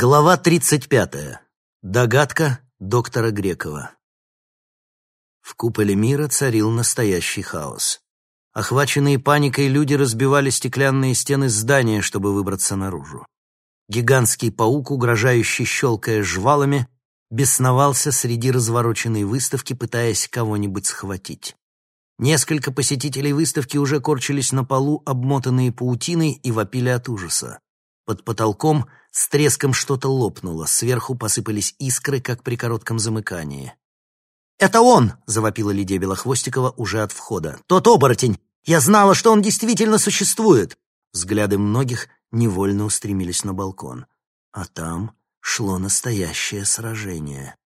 Глава 35. Догадка доктора Грекова. В куполе мира царил настоящий хаос. Охваченные паникой люди разбивали стеклянные стены здания, чтобы выбраться наружу. Гигантский паук, угрожающий щелкая жвалами, бесновался среди развороченной выставки, пытаясь кого-нибудь схватить. Несколько посетителей выставки уже корчились на полу, обмотанные паутиной, и вопили от ужаса. Под потолком с треском что-то лопнуло, сверху посыпались искры, как при коротком замыкании. «Это он!» — завопила Лидия Белохвостикова уже от входа. «Тот оборотень! Я знала, что он действительно существует!» Взгляды многих невольно устремились на балкон. А там шло настоящее сражение.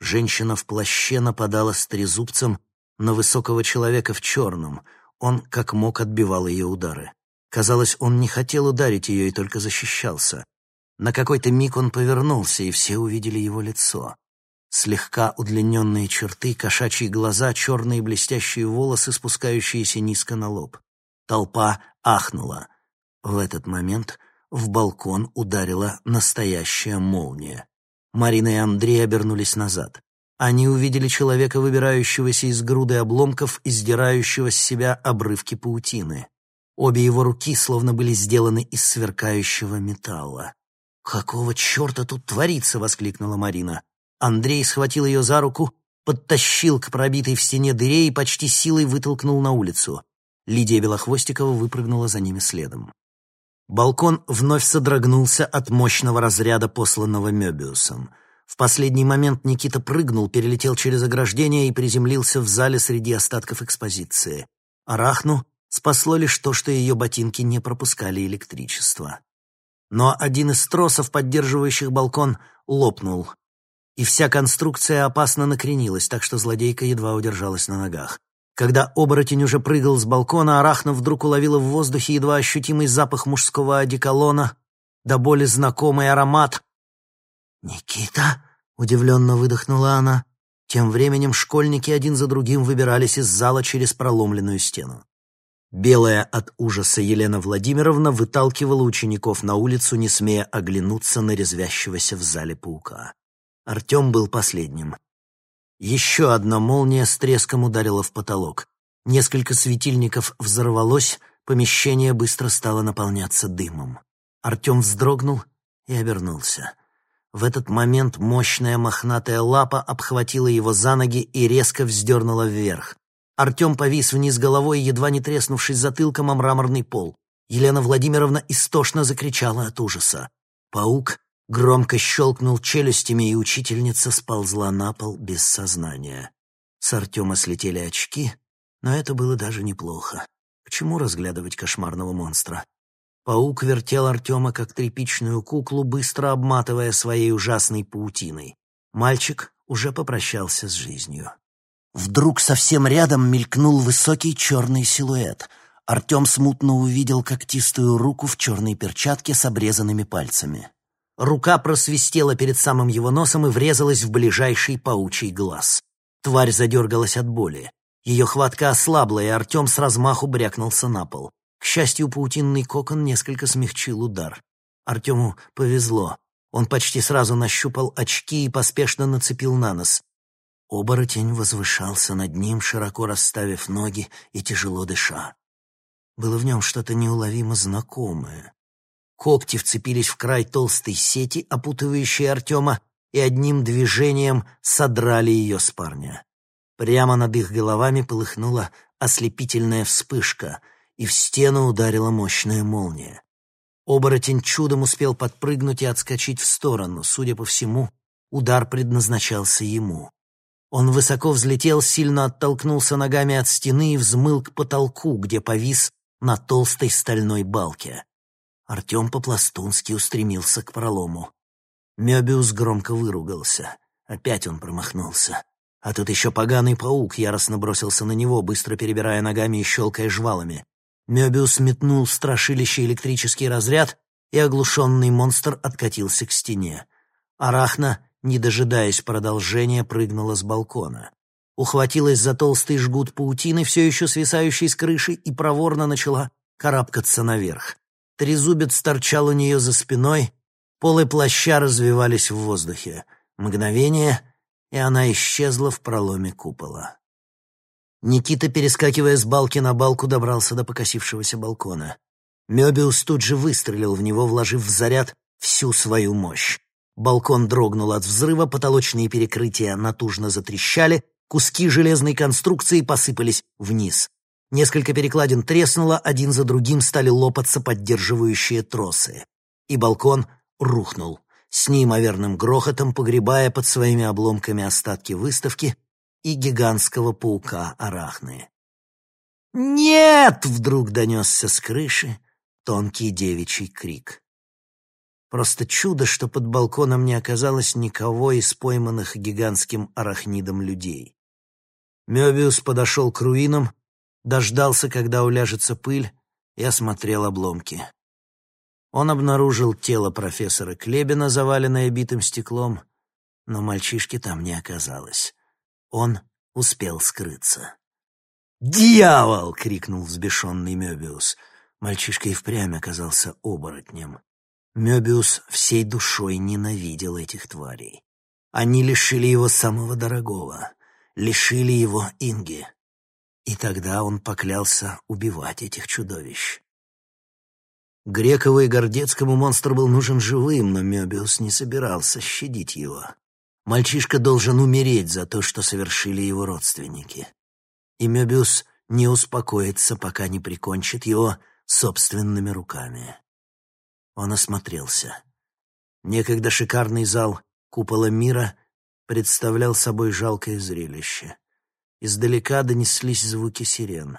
Женщина в плаще нападала с трезубцем на высокого человека в черном. Он, как мог, отбивал ее удары. Казалось, он не хотел ударить ее и только защищался. На какой-то миг он повернулся, и все увидели его лицо. Слегка удлиненные черты, кошачьи глаза, черные блестящие волосы, спускающиеся низко на лоб. Толпа ахнула. В этот момент в балкон ударила настоящая молния. Марина и Андрей обернулись назад. Они увидели человека, выбирающегося из груды обломков и сдирающего с себя обрывки паутины. Обе его руки словно были сделаны из сверкающего металла. «Какого черта тут творится?» — воскликнула Марина. Андрей схватил ее за руку, подтащил к пробитой в стене дыре и почти силой вытолкнул на улицу. Лидия Белохвостикова выпрыгнула за ними следом. Балкон вновь содрогнулся от мощного разряда, посланного Мёбиусом. В последний момент Никита прыгнул, перелетел через ограждение и приземлился в зале среди остатков экспозиции. Арахну Спасло лишь то, что ее ботинки не пропускали электричество. Но один из тросов, поддерживающих балкон, лопнул, и вся конструкция опасно накренилась, так что злодейка едва удержалась на ногах. Когда оборотень уже прыгал с балкона, Арахна вдруг уловила в воздухе едва ощутимый запах мужского одеколона, до боли знакомый аромат. «Никита?» — удивленно выдохнула она. Тем временем школьники один за другим выбирались из зала через проломленную стену. Белая от ужаса Елена Владимировна выталкивала учеников на улицу, не смея оглянуться на резвящегося в зале паука. Артем был последним. Еще одна молния с треском ударила в потолок. Несколько светильников взорвалось, помещение быстро стало наполняться дымом. Артем вздрогнул и обернулся. В этот момент мощная мохнатая лапа обхватила его за ноги и резко вздернула вверх. Артем повис вниз головой, едва не треснувшись затылком о мраморный пол. Елена Владимировна истошно закричала от ужаса. Паук громко щелкнул челюстями, и учительница сползла на пол без сознания. С Артема слетели очки, но это было даже неплохо. К чему разглядывать кошмарного монстра? Паук вертел Артема, как тряпичную куклу, быстро обматывая своей ужасной паутиной. Мальчик уже попрощался с жизнью. Вдруг совсем рядом мелькнул высокий черный силуэт. Артем смутно увидел когтистую руку в черной перчатке с обрезанными пальцами. Рука просвистела перед самым его носом и врезалась в ближайший паучий глаз. Тварь задергалась от боли. Ее хватка ослабла, и Артем с размаху брякнулся на пол. К счастью, паутинный кокон несколько смягчил удар. Артему повезло. Он почти сразу нащупал очки и поспешно нацепил на нос. Оборотень возвышался над ним, широко расставив ноги и тяжело дыша. Было в нем что-то неуловимо знакомое. Когти вцепились в край толстой сети, опутывающей Артема, и одним движением содрали ее с парня. Прямо над их головами полыхнула ослепительная вспышка, и в стену ударила мощная молния. Оборотень чудом успел подпрыгнуть и отскочить в сторону. Судя по всему, удар предназначался ему. Он высоко взлетел, сильно оттолкнулся ногами от стены и взмыл к потолку, где повис на толстой стальной балке. Артем по-пластунски устремился к пролому. Мёбиус громко выругался. Опять он промахнулся. А тут еще поганый паук яростно бросился на него, быстро перебирая ногами и щелкая жвалами. Мёбиус метнул страшилище электрический разряд, и оглушенный монстр откатился к стене. Арахна не дожидаясь продолжения, прыгнула с балкона. Ухватилась за толстый жгут паутины, все еще свисающий с крыши, и проворно начала карабкаться наверх. Трезубец торчал у нее за спиной, Полы плаща развивались в воздухе. Мгновение, и она исчезла в проломе купола. Никита, перескакивая с балки на балку, добрался до покосившегося балкона. Мёбиус тут же выстрелил в него, вложив в заряд всю свою мощь. Балкон дрогнул от взрыва, потолочные перекрытия натужно затрещали, куски железной конструкции посыпались вниз. Несколько перекладин треснуло, один за другим стали лопаться поддерживающие тросы. И балкон рухнул, с неимоверным грохотом погребая под своими обломками остатки выставки и гигантского паука Арахны. «Нет!» — вдруг донесся с крыши тонкий девичий крик. Просто чудо, что под балконом не оказалось никого из пойманных гигантским арахнидом людей. Мёбиус подошел к руинам, дождался, когда уляжется пыль, и осмотрел обломки. Он обнаружил тело профессора Клебина, заваленное битым стеклом, но мальчишки там не оказалось. Он успел скрыться. «Дьявол!» — крикнул взбешенный Мёбиус. Мальчишка и впрямь оказался оборотнем. Мёбиус всей душой ненавидел этих тварей. Они лишили его самого дорогого, лишили его Инги. И тогда он поклялся убивать этих чудовищ. Грекову и Гордецкому монстр был нужен живым, но Мёбиус не собирался щадить его. Мальчишка должен умереть за то, что совершили его родственники. И Мёбиус не успокоится, пока не прикончит его собственными руками. Он осмотрелся. Некогда шикарный зал купола мира представлял собой жалкое зрелище. Издалека донеслись звуки сирен.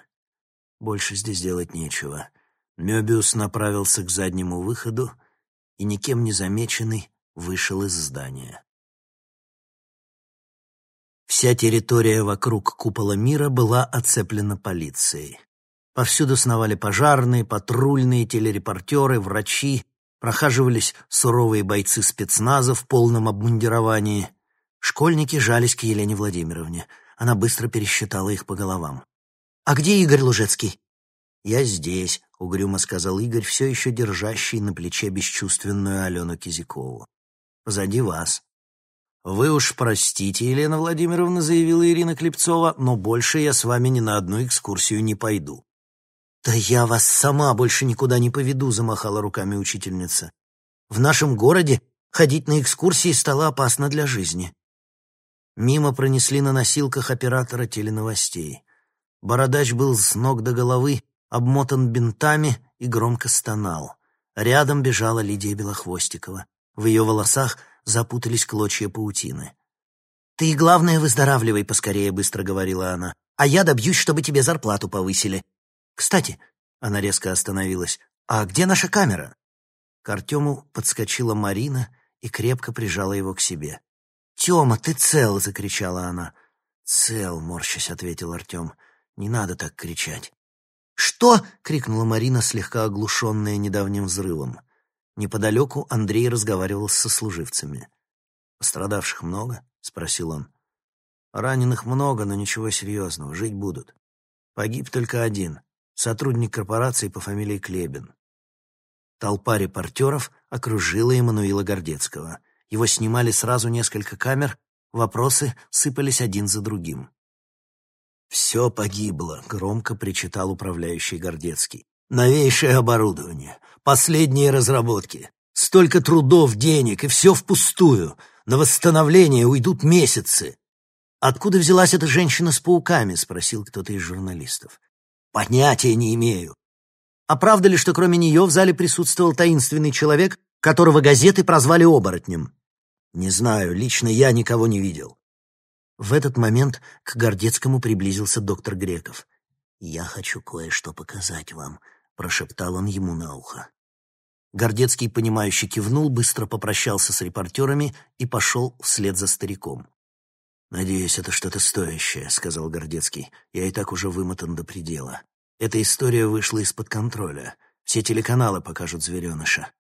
Больше здесь делать нечего. Мёбиус направился к заднему выходу и, никем не замеченный, вышел из здания. Вся территория вокруг купола мира была оцеплена полицией. Повсюду сновали пожарные, патрульные, телерепортеры, врачи, прохаживались суровые бойцы спецназа в полном обмундировании. Школьники жались к Елене Владимировне. Она быстро пересчитала их по головам. «А где Игорь Лужецкий?» «Я здесь», — угрюмо сказал Игорь, все еще держащий на плече бесчувственную Алену Кизякову. «Позади вас». «Вы уж простите, Елена Владимировна», — заявила Ирина Клепцова, «но больше я с вами ни на одну экскурсию не пойду». «Да я вас сама больше никуда не поведу», — замахала руками учительница. «В нашем городе ходить на экскурсии стало опасно для жизни». Мимо пронесли на носилках оператора теленовостей. Бородач был с ног до головы обмотан бинтами и громко стонал. Рядом бежала Лидия Белохвостикова. В ее волосах запутались клочья паутины. «Ты, главное, выздоравливай поскорее», — быстро говорила она. «А я добьюсь, чтобы тебе зарплату повысили. «Кстати», — она резко остановилась, — «а где наша камера?» К Артему подскочила Марина и крепко прижала его к себе. «Тема, ты цел!» — закричала она. «Цел!» — морщась ответил Артем. «Не надо так кричать». «Что?» — крикнула Марина, слегка оглушенная недавним взрывом. Неподалеку Андрей разговаривал с сослуживцами. «Пострадавших много?» — спросил он. «Раненых много, но ничего серьезного, жить будут. Погиб только один сотрудник корпорации по фамилии Клебин. Толпа репортеров окружила Эммануила Гордецкого. Его снимали сразу несколько камер, вопросы сыпались один за другим. «Все погибло», — громко причитал управляющий Гордецкий. «Новейшее оборудование, последние разработки, столько трудов, денег, и все впустую. На восстановление уйдут месяцы». «Откуда взялась эта женщина с пауками?» — спросил кто-то из журналистов. Понятия не имею. А правда ли, что кроме нее в зале присутствовал таинственный человек, которого газеты прозвали оборотнем? Не знаю, лично я никого не видел. В этот момент к Гордецкому приблизился доктор Греков. «Я хочу кое-что показать вам», — прошептал он ему на ухо. Гордецкий, понимающе кивнул, быстро попрощался с репортерами и пошел вслед за стариком. «Надеюсь, это что-то стоящее», — сказал Гордецкий. «Я и так уже вымотан до предела. Эта история вышла из-под контроля. Все телеканалы покажут звереныша.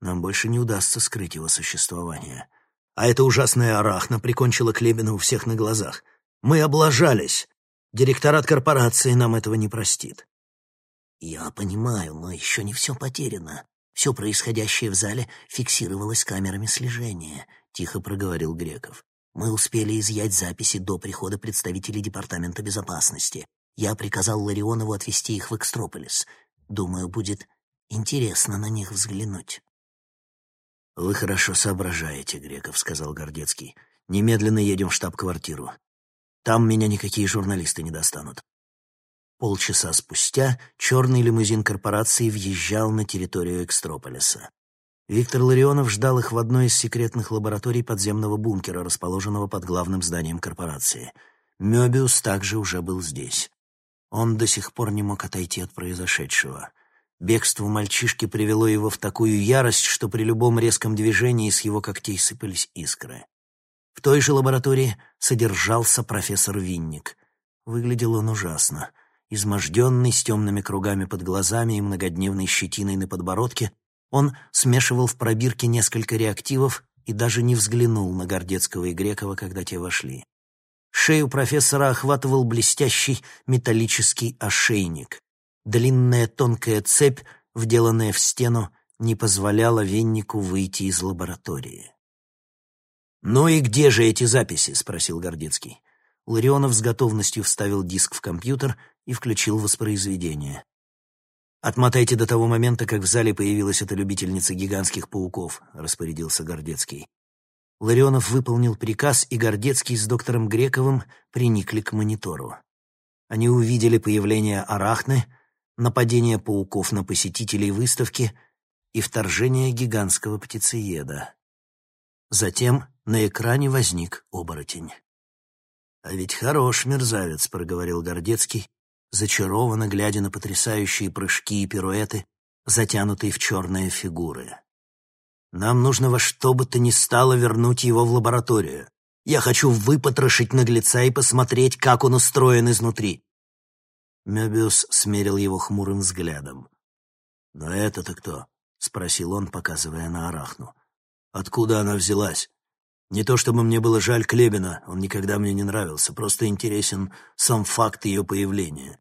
Нам больше не удастся скрыть его существование. А эта ужасная арахна прикончила Клебина у всех на глазах. Мы облажались. Директорат корпорации нам этого не простит». «Я понимаю, но еще не все потеряно. Все происходящее в зале фиксировалось камерами слежения», — тихо проговорил Греков. «Мы успели изъять записи до прихода представителей Департамента безопасности. Я приказал Ларионову отвезти их в Экстрополис. Думаю, будет интересно на них взглянуть». «Вы хорошо соображаете, Греков», — сказал Гордецкий. «Немедленно едем в штаб-квартиру. Там меня никакие журналисты не достанут». Полчаса спустя черный лимузин корпорации въезжал на территорию Экстрополиса. Виктор Ларионов ждал их в одной из секретных лабораторий подземного бункера, расположенного под главным зданием корпорации. Мёбиус также уже был здесь. Он до сих пор не мог отойти от произошедшего. Бегство мальчишки привело его в такую ярость, что при любом резком движении с его когтей сыпались искры. В той же лаборатории содержался профессор Винник. Выглядел он ужасно. Изможденный, с темными кругами под глазами и многодневной щетиной на подбородке, он смешивал в пробирке несколько реактивов и даже не взглянул на Гордецкого и Грекова, когда те вошли. Шею профессора охватывал блестящий металлический ошейник. Длинная тонкая цепь, вделанная в стену, не позволяла Веннику выйти из лаборатории. «Ну и где же эти записи?» — спросил Гордецкий. Ларионов с готовностью вставил диск в компьютер и включил воспроизведение. «Отмотайте до того момента, как в зале появилась эта любительница гигантских пауков», — распорядился Гордецкий. Ларионов выполнил приказ, и Гордецкий с доктором Грековым приникли к монитору. Они увидели появление арахны, нападение пауков на посетителей выставки и вторжение гигантского птицееда. Затем на экране возник оборотень. «А ведь хорош мерзавец», — проговорил Гордецкий, зачарованно глядя на потрясающие прыжки и пируэты, затянутые в черные фигуры. «Нам нужно во что бы то ни стало вернуть его в лабораторию. Я хочу выпотрошить наглеца и посмотреть, как он устроен изнутри. Мебиус смерил его хмурым взглядом. «Но это-то кто?» — спросил он, показывая на Арахну. «Откуда она взялась? Не то чтобы мне было жаль Клебина, он никогда мне не нравился, просто интересен сам факт ее появления».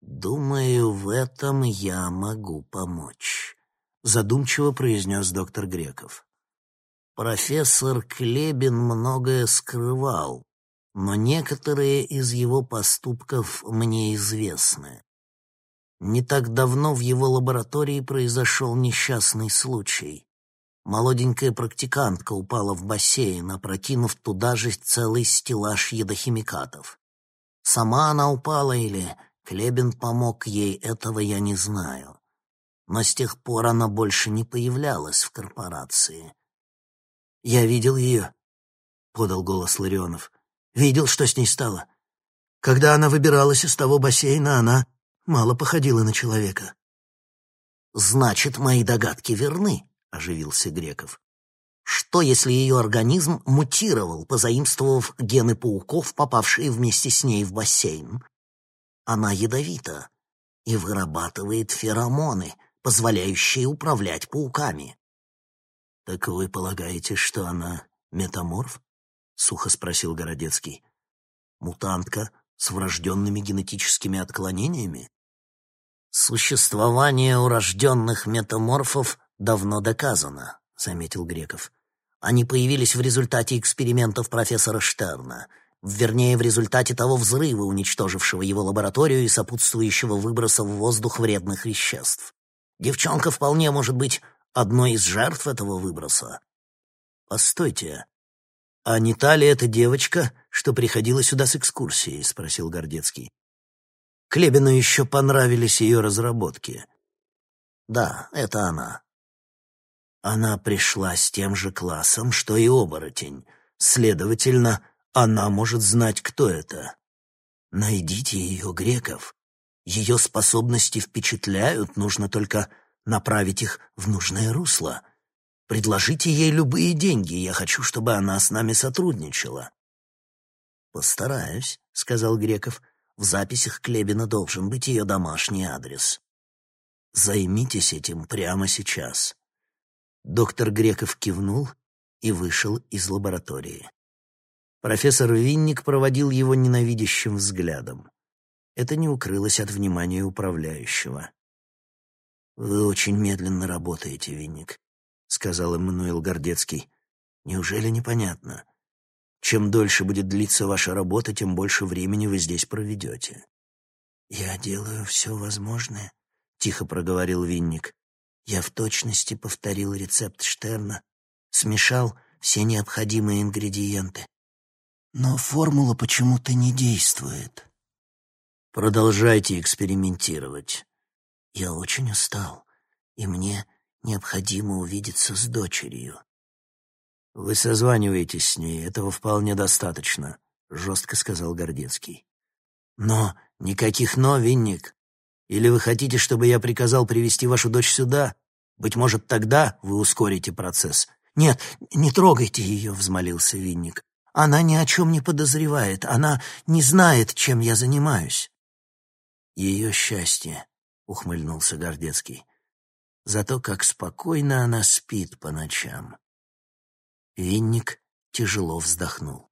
«Думаю, в этом я могу помочь», — задумчиво произнес доктор Греков. «Профессор Клебин многое скрывал, но некоторые из его поступков мне известны. Не так давно в его лаборатории произошел несчастный случай. Молоденькая практикантка упала в бассейн, опрокинув туда же целый стеллаж едохимикатов. Сама она упала или Клебин помог ей, этого я не знаю. Но с тех пор она больше не появлялась в корпорации. «Я видел ее», — подал голос Ларионов. Видел, что с ней стало. Когда она выбиралась из того бассейна, она мало походила на человека. «Значит, мои догадки верны», — оживился Греков. «Что, если ее организм мутировал, позаимствовав гены пауков, попавшие вместе с ней в бассейн? Она ядовита и вырабатывает феромоны, позволяющие управлять пауками». «Так вы полагаете, что она метаморф?» — сухо спросил Городецкий. «Мутантка с врожденными генетическими отклонениями?» «Существование урожденных метаморфов давно доказано», — заметил Греков. «Они появились в результате экспериментов профессора Штерна, вернее, в результате того взрыва, уничтожившего его лабораторию и сопутствующего выброса в воздух вредных веществ. Девчонка вполне может быть одной из жертв этого выброса». «Постойте», «А не та ли эта девочка, что приходила сюда с экскурсией?» — спросил Гордецкий. Клебину еще понравились ее разработки. «Да, это она». Она пришла с тем же классом, что и оборотень. Следовательно, она может знать, кто это. Найдите ее, греков. Ее способности впечатляют, нужно только направить их в нужное русло — Предложите ей любые деньги, я хочу, чтобы она с нами сотрудничала». «Постараюсь», — сказал Греков. «В записях Клебина должен быть ее домашний адрес». «Займитесь этим прямо сейчас». Доктор Греков кивнул и вышел из лаборатории. Профессор Винник проводил его ненавидящим взглядом. Это не укрылось от внимания управляющего. «Вы очень медленно работаете, Винник», — сказал Эммануил Гордецкий. «Неужели непонятно? Чем дольше будет длиться ваша работа, тем больше времени вы здесь проведете». «Я делаю все возможное», — тихо проговорил Винник. «Я в точности повторил рецепт Штерна, смешал все необходимые ингредиенты. Но формула почему-то не действует». «Продолжайте экспериментировать. Я очень устал, и мне необходимо увидеться с дочерью». «Вы созваниваетесь с ней, этого вполне достаточно», — жестко сказал Гордецкий. «Но никаких «но», Винник. Или вы хотите, чтобы я приказал привести вашу дочь сюда? Быть может, тогда вы ускорите процесс». «Нет, не трогайте ее», — взмолился Винник. «Она ни о чем не подозревает, она не знает, чем я занимаюсь». «Ее счастье», — ухмыльнулся Гордецкий. «Зато как спокойно она спит по ночам». Винник тяжело вздохнул.